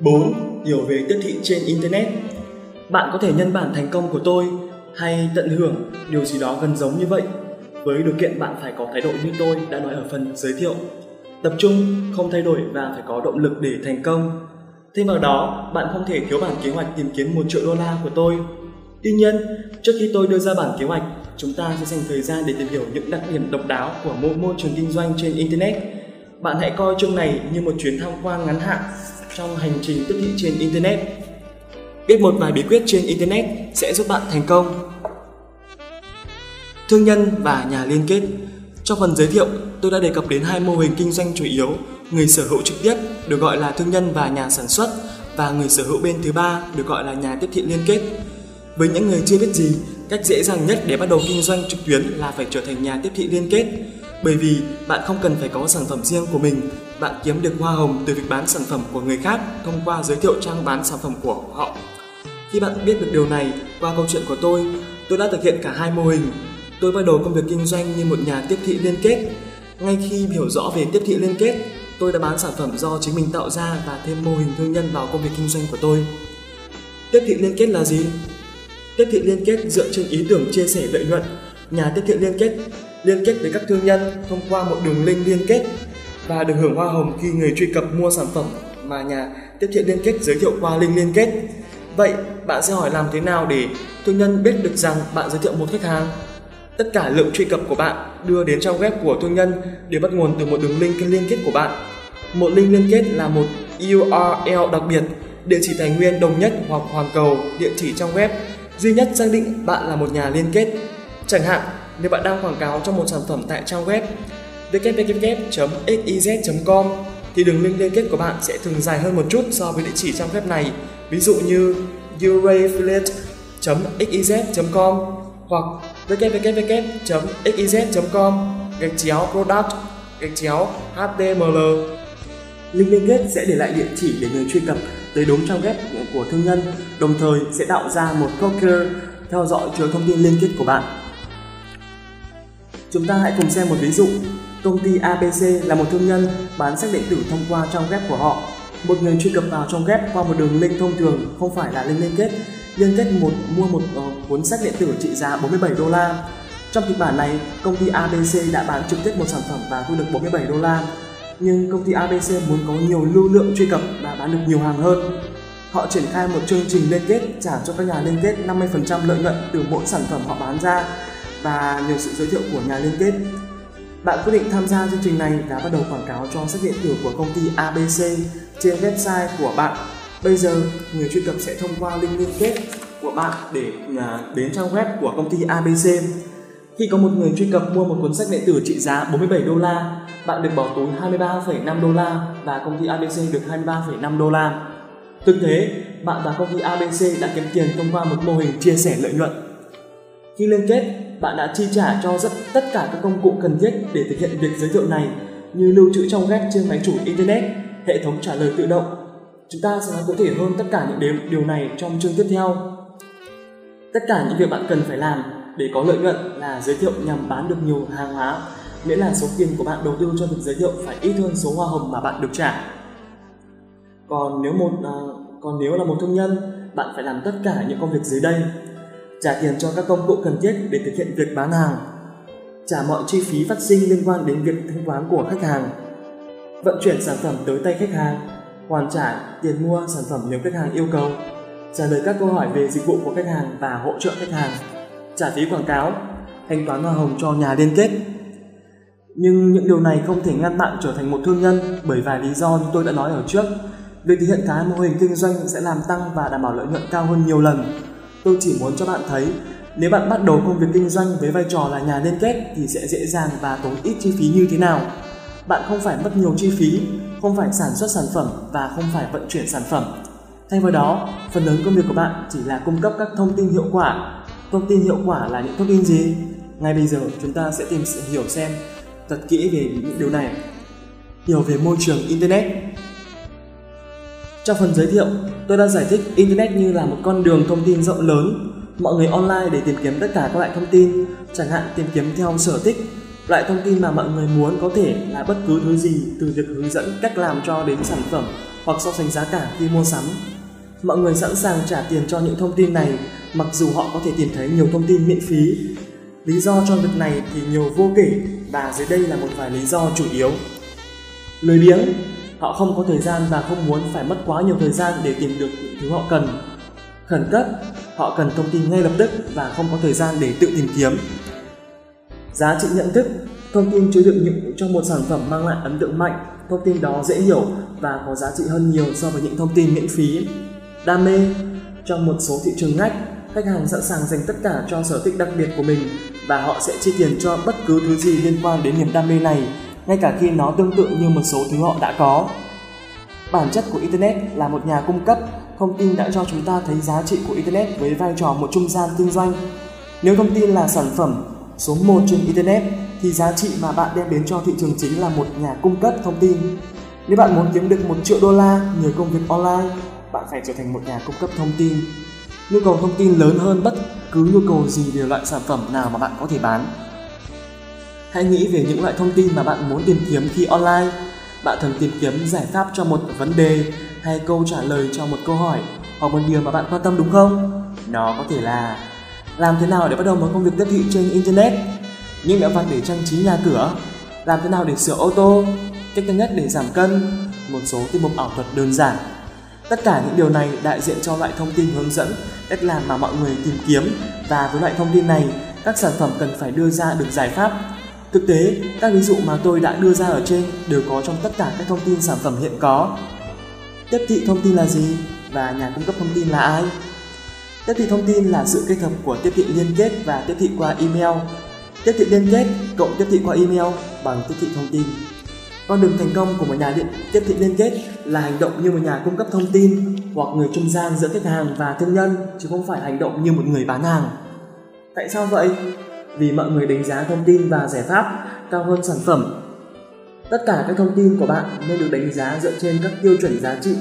4. Hiểu về tiếp thị trên Internet Bạn có thể nhân bản thành công của tôi hay tận hưởng điều gì đó gần giống như vậy với điều kiện bạn phải có thái độ như tôi đã nói ở phần giới thiệu. Tập trung, không thay đổi và phải có động lực để thành công. Thêm vào đó, bạn không thể thiếu bản kế hoạch tìm kiếm 1 triệu đô la của tôi. Tuy nhiên, trước khi tôi đưa ra bản kế hoạch, chúng ta sẽ dành thời gian để tìm hiểu những đặc điểm độc đáo của mỗi môi trường kinh doanh trên Internet. Bạn hãy coi chương này như một chuyến tham quan ngắn hạn trong hành trình tiếp thị trên Internet. Biết một vài bí quyết trên Internet sẽ giúp bạn thành công. Thương nhân và nhà liên kết Trong phần giới thiệu, tôi đã đề cập đến hai mô hình kinh doanh chủ yếu, người sở hữu trực tiếp được gọi là thương nhân và nhà sản xuất và người sở hữu bên thứ ba được gọi là nhà tiếp thị liên kết. Với những người chưa biết gì, cách dễ dàng nhất để bắt đầu kinh doanh trực tuyến là phải trở thành nhà tiếp thị liên kết. Bởi vì bạn không cần phải có sản phẩm riêng của mình, bạn kiếm được hoa hồng từ việc bán sản phẩm của người khác thông qua giới thiệu trang bán sản phẩm của họ. Khi bạn biết được điều này qua câu chuyện của tôi, tôi đã thực hiện cả hai mô hình. Tôi bắt đầu công việc kinh doanh như một nhà tiếp thị liên kết. Ngay khi hiểu rõ về tiếp thị liên kết, tôi đã bán sản phẩm do chính mình tạo ra và thêm mô hình thương nhân vào công việc kinh doanh của tôi. Tiếp thị liên kết là gì? Tiếp thị liên kết dựa trên ý tưởng chia sẻ lợi nhuận. Nhà tiếp thị liên kết liên kết với các thương nhân thông qua một đường link liên kết và được hưởng hoa hồng khi người truy cập mua sản phẩm mà nhà tiếp thị liên kết giới thiệu qua link liên kết. Vậy bạn sẽ hỏi làm thế nào để thương nhân biết được rằng bạn giới thiệu một khách hàng? Tất cả lượng truy cập của bạn đưa đến trang web của thương nhân đều bắt nguồn từ một đường link liên kết của bạn. Một link liên kết là một URL đặc biệt, địa chỉ tài nguyên đồng nhất hoặc hoàn cầu, địa chỉ trong web duy nhất xác định bạn là một nhà liên kết. Chẳng hạn, nếu bạn đang quảng cáo cho một sản phẩm tại trang web www.xyz.com thì đường link liên kết của bạn sẽ thường dài hơn một chút so với địa chỉ trang web này. Ví dụ như urafiliate.xyz.com hoặc www.xyz.com gạch chéo product gạch chéo html Link liên kết sẽ để lại địa chỉ để người truy cập tới đúng trang web của thương nhân, đồng thời sẽ tạo ra một cookie theo dõi chứa thông tin liên kết của bạn. Chúng ta hãy cùng xem một ví dụ. Công ty ABC là một thương nhân bán sách điện tử thông qua trang web của họ. Một người truy cập vào trong web qua một đường link thông thường không phải là link liên kết. Liên kết một mua một uh, cuốn sách điện tử trị giá 47 đô la. Trong kịch bản này, công ty ABC đã bán trực tiếp một sản phẩm và thu được 47 đô la. Nhưng công ty ABC muốn có nhiều lưu lượng truy cập và bán được nhiều hàng hơn. Họ triển khai một chương trình liên kết trả cho các nhà liên kết 50% lợi nhuận từ mỗi sản phẩm họ bán ra và nhờ sự giới thiệu của nhà liên kết. Bạn quyết định tham gia chương trình này và bắt đầu quảng cáo cho sách điện tử của công ty ABC trên website của bạn. Bây giờ, người truy cập sẽ thông qua link liên kết của bạn để à, đến trang web của công ty ABC. Khi có một người truy cập mua một cuốn sách điện tử trị giá 47 đô la, bạn được bỏ túi 23,5 đô la và công ty ABC được 23,5 đô la. Thực thế, bạn và công ty ABC đã kiếm tiền thông qua một mô hình chia sẻ lợi nhuận. Khi liên kết, bạn đã chi trả cho rất tất cả các công cụ cần thiết để thực hiện việc giới thiệu này như lưu trữ trong web trên máy chủ internet, hệ thống trả lời tự động. Chúng ta sẽ nói cụ thể hơn tất cả những điều, điều này trong chương tiếp theo. Tất cả những việc bạn cần phải làm để có lợi nhuận là giới thiệu nhằm bán được nhiều hàng hóa, miễn là số tiền của bạn đầu tư cho việc giới thiệu phải ít hơn số hoa hồng mà bạn được trả. Còn nếu một à, còn nếu là một thương nhân, bạn phải làm tất cả những công việc dưới đây trả tiền cho các công cụ cần thiết để thực hiện việc bán hàng, trả mọi chi phí phát sinh liên quan đến việc thanh toán của khách hàng, vận chuyển sản phẩm tới tay khách hàng, hoàn trả tiền mua sản phẩm nếu khách hàng yêu cầu, trả lời các câu hỏi về dịch vụ của khách hàng và hỗ trợ khách hàng, trả phí quảng cáo, thanh toán hoa hồng cho nhà liên kết. Nhưng những điều này không thể ngăn bạn trở thành một thương nhân bởi vài lý do như tôi đã nói ở trước. Việc thực hiện cái mô hình kinh doanh sẽ làm tăng và đảm bảo lợi nhuận cao hơn nhiều lần Tôi chỉ muốn cho bạn thấy nếu bạn bắt đầu công việc kinh doanh với vai trò là nhà liên kết thì sẽ dễ dàng và tốn ít chi phí như thế nào. Bạn không phải mất nhiều chi phí, không phải sản xuất sản phẩm và không phải vận chuyển sản phẩm. Thay vào đó, phần lớn công việc của bạn chỉ là cung cấp các thông tin hiệu quả. Thông tin hiệu quả là những thông tin gì? Ngay bây giờ chúng ta sẽ tìm sự hiểu xem thật kỹ về những điều này. Hiểu về môi trường Internet trong phần giới thiệu, tôi đã giải thích Internet như là một con đường thông tin rộng lớn. Mọi người online để tìm kiếm tất cả các loại thông tin, chẳng hạn tìm kiếm theo sở thích. Loại thông tin mà mọi người muốn có thể là bất cứ thứ gì, từ việc hướng dẫn cách làm cho đến sản phẩm hoặc so sánh giá cả khi mua sắm. Mọi người sẵn sàng trả tiền cho những thông tin này mặc dù họ có thể tìm thấy nhiều thông tin miễn phí. Lý do cho việc này thì nhiều vô kể và dưới đây là một vài lý do chủ yếu. Lười biếng, họ không có thời gian và không muốn phải mất quá nhiều thời gian để tìm được những thứ họ cần. Khẩn cấp, họ cần thông tin ngay lập tức và không có thời gian để tự tìm kiếm. Giá trị nhận thức, thông tin chứa đựng những cho một sản phẩm mang lại ấn tượng mạnh, thông tin đó dễ hiểu và có giá trị hơn nhiều so với những thông tin miễn phí. Đam mê, trong một số thị trường ngách, khách hàng sẵn sàng dành tất cả cho sở thích đặc biệt của mình và họ sẽ chi tiền cho bất cứ thứ gì liên quan đến niềm đam mê này, ngay cả khi nó tương tự như một số thứ họ đã có. Bản chất của Internet là một nhà cung cấp thông tin đã cho chúng ta thấy giá trị của Internet với vai trò một trung gian kinh doanh. Nếu thông tin là sản phẩm số 1 trên Internet thì giá trị mà bạn đem đến cho thị trường chính là một nhà cung cấp thông tin. Nếu bạn muốn kiếm được 1 triệu đô la nhờ công việc online, bạn phải trở thành một nhà cung cấp thông tin. Nhu cầu thông tin lớn hơn bất cứ nhu cầu gì về loại sản phẩm nào mà bạn có thể bán. Hãy nghĩ về những loại thông tin mà bạn muốn tìm kiếm khi online. Bạn thường tìm kiếm giải pháp cho một vấn đề hay câu trả lời cho một câu hỏi hoặc một điều mà bạn quan tâm đúng không? Nó có thể là làm thế nào để bắt đầu một công việc tiếp thị trên internet, những mẹo vặt để trang trí nhà cửa, làm thế nào để sửa ô tô, cách nhanh nhất để giảm cân, một số tiết mục ảo thuật đơn giản. Tất cả những điều này đại diện cho loại thông tin hướng dẫn cách làm mà mọi người tìm kiếm và với loại thông tin này, các sản phẩm cần phải đưa ra được giải pháp. Thực tế, các ví dụ mà tôi đã đưa ra ở trên đều có trong tất cả các thông tin sản phẩm hiện có. Tiếp thị thông tin là gì và nhà cung cấp thông tin là ai? Tiếp thị thông tin là sự kết hợp của tiếp thị liên kết và tiếp thị qua email. Tiếp thị liên kết cộng tiếp thị qua email bằng tiếp thị thông tin. Con đường thành công của một nhà điện tiếp thị liên kết là hành động như một nhà cung cấp thông tin hoặc người trung gian giữa khách hàng và thương nhân chứ không phải hành động như một người bán hàng. Tại sao vậy? Vì mọi người đánh giá thông tin và giải pháp cao hơn sản phẩm. Tất cả các thông tin của bạn nên được đánh giá dựa trên các tiêu chuẩn giá trị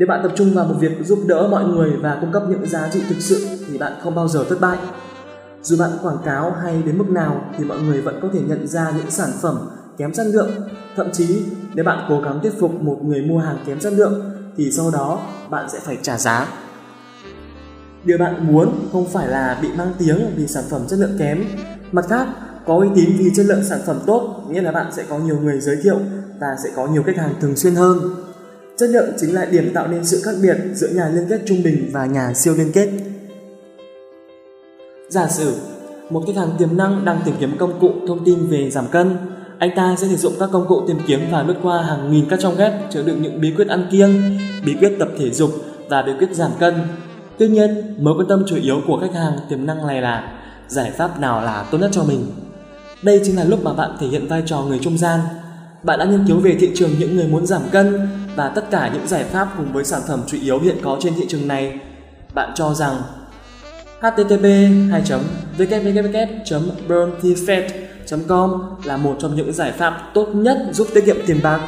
nếu bạn tập trung vào một việc giúp đỡ mọi người và cung cấp những giá trị thực sự thì bạn không bao giờ thất bại. Dù bạn quảng cáo hay đến mức nào thì mọi người vẫn có thể nhận ra những sản phẩm, kém chất lượng. Thậm chí, nếu bạn cố gắng thuyết phục một người mua hàng kém chất lượng thì sau đó bạn sẽ phải trả giá. Điều bạn muốn không phải là bị mang tiếng vì sản phẩm chất lượng kém. Mặt khác, có uy tín vì chất lượng sản phẩm tốt nghĩa là bạn sẽ có nhiều người giới thiệu và sẽ có nhiều khách hàng thường xuyên hơn. Chất lượng chính là điểm tạo nên sự khác biệt giữa nhà liên kết trung bình và nhà siêu liên kết. Giả sử, một khách hàng tiềm năng đang tìm kiếm công cụ thông tin về giảm cân, anh ta sẽ sử dụng các công cụ tìm kiếm và lướt qua hàng nghìn các trang web chứa đựng những bí quyết ăn kiêng, bí quyết tập thể dục và bí quyết giảm cân. Tuy nhiên, mối quan tâm chủ yếu của khách hàng tiềm năng này là giải pháp nào là tốt nhất cho mình. Đây chính là lúc mà bạn thể hiện vai trò người trung gian. Bạn đã nghiên cứu về thị trường những người muốn giảm cân và tất cả những giải pháp cùng với sản phẩm chủ yếu hiện có trên thị trường này. Bạn cho rằng http 2 www com là một trong những giải pháp tốt nhất giúp tiết kiệm tiền bạc.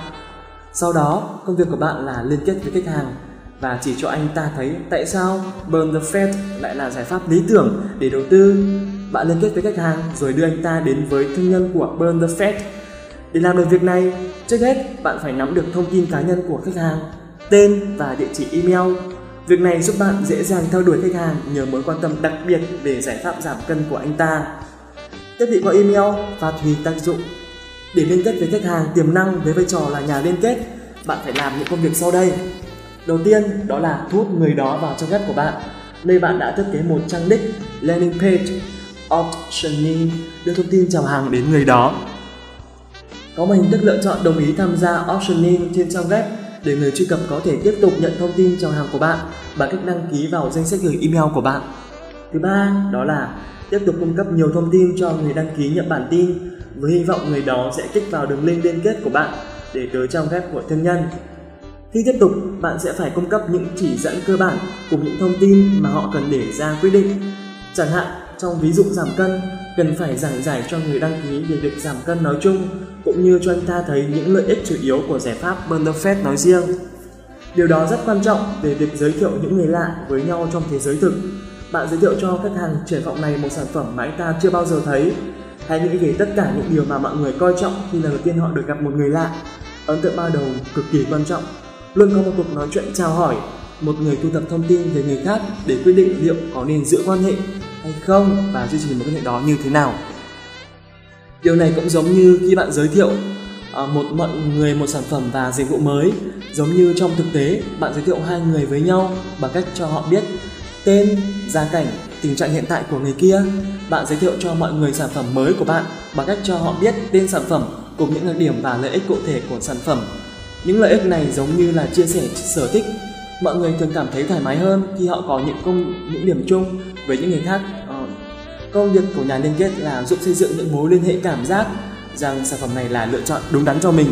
Sau đó, công việc của bạn là liên kết với khách hàng và chỉ cho anh ta thấy tại sao Burn the Fat lại là giải pháp lý tưởng để đầu tư. Bạn liên kết với khách hàng rồi đưa anh ta đến với thương nhân của Burn the Fat. để làm được việc này, trước hết bạn phải nắm được thông tin cá nhân của khách hàng, tên và địa chỉ email. Việc này giúp bạn dễ dàng theo đuổi khách hàng nhờ mối quan tâm đặc biệt về giải pháp giảm cân của anh ta. Tiếp thị qua email phát huy tác dụng. Để liên kết với khách hàng tiềm năng với vai trò là nhà liên kết, bạn phải làm những công việc sau đây. Đầu tiên đó là thu hút người đó vào trang web của bạn. Nơi bạn đã thiết kế một trang đích landing page optioning đưa thông tin chào hàng đến người đó có một hình thức lựa chọn đồng ý tham gia optioning trên trang web để người truy cập có thể tiếp tục nhận thông tin chào hàng của bạn bằng cách đăng ký vào danh sách gửi email của bạn. Thứ ba, đó là tiếp tục cung cấp nhiều thông tin cho người đăng ký nhận bản tin với hy vọng người đó sẽ kích vào đường link liên kết của bạn để tới trang web của thương nhân. Khi tiếp tục, bạn sẽ phải cung cấp những chỉ dẫn cơ bản cùng những thông tin mà họ cần để ra quyết định. Chẳng hạn, trong ví dụ giảm cân, cần phải giảng giải cho người đăng ký về việc giảm cân nói chung cũng như cho anh ta thấy những lợi ích chủ yếu của giải pháp Burn nói riêng. Điều đó rất quan trọng để việc giới thiệu những người lạ với nhau trong thế giới thực. Bạn giới thiệu cho khách hàng triển vọng này một sản phẩm mà anh ta chưa bao giờ thấy. Hãy nghĩ về tất cả những điều mà mọi người coi trọng khi lần đầu tiên họ được gặp một người lạ. Ấn tượng ban đầu cực kỳ quan trọng. Luôn có một cuộc nói chuyện chào hỏi, một người thu thập thông tin về người khác để quyết định liệu có nên giữ quan hệ hay không và duy trì mối quan hệ đó như thế nào. Điều này cũng giống như khi bạn giới thiệu à, một mọi người một sản phẩm và dịch vụ mới, giống như trong thực tế bạn giới thiệu hai người với nhau bằng cách cho họ biết tên, gia cảnh, tình trạng hiện tại của người kia. Bạn giới thiệu cho mọi người sản phẩm mới của bạn bằng cách cho họ biết tên sản phẩm cùng những đặc điểm và lợi ích cụ thể của sản phẩm. Những lợi ích này giống như là chia sẻ sở thích. Mọi người thường cảm thấy thoải mái hơn khi họ có những công những điểm chung với những người khác. Ờ, công việc của nhà liên kết là giúp xây dựng những mối liên hệ cảm giác rằng sản phẩm này là lựa chọn đúng đắn cho mình.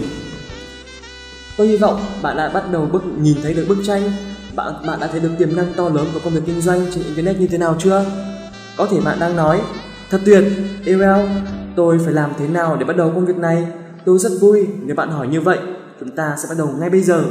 Tôi hy vọng bạn đã bắt đầu bước nhìn thấy được bức tranh bạn bạn đã thấy được tiềm năng to lớn của công việc kinh doanh trên internet như thế nào chưa? Có thể bạn đang nói, thật tuyệt, Ariel, tôi phải làm thế nào để bắt đầu công việc này? Tôi rất vui nếu bạn hỏi như vậy. Chúng ta sẽ bắt đầu ngay bây giờ.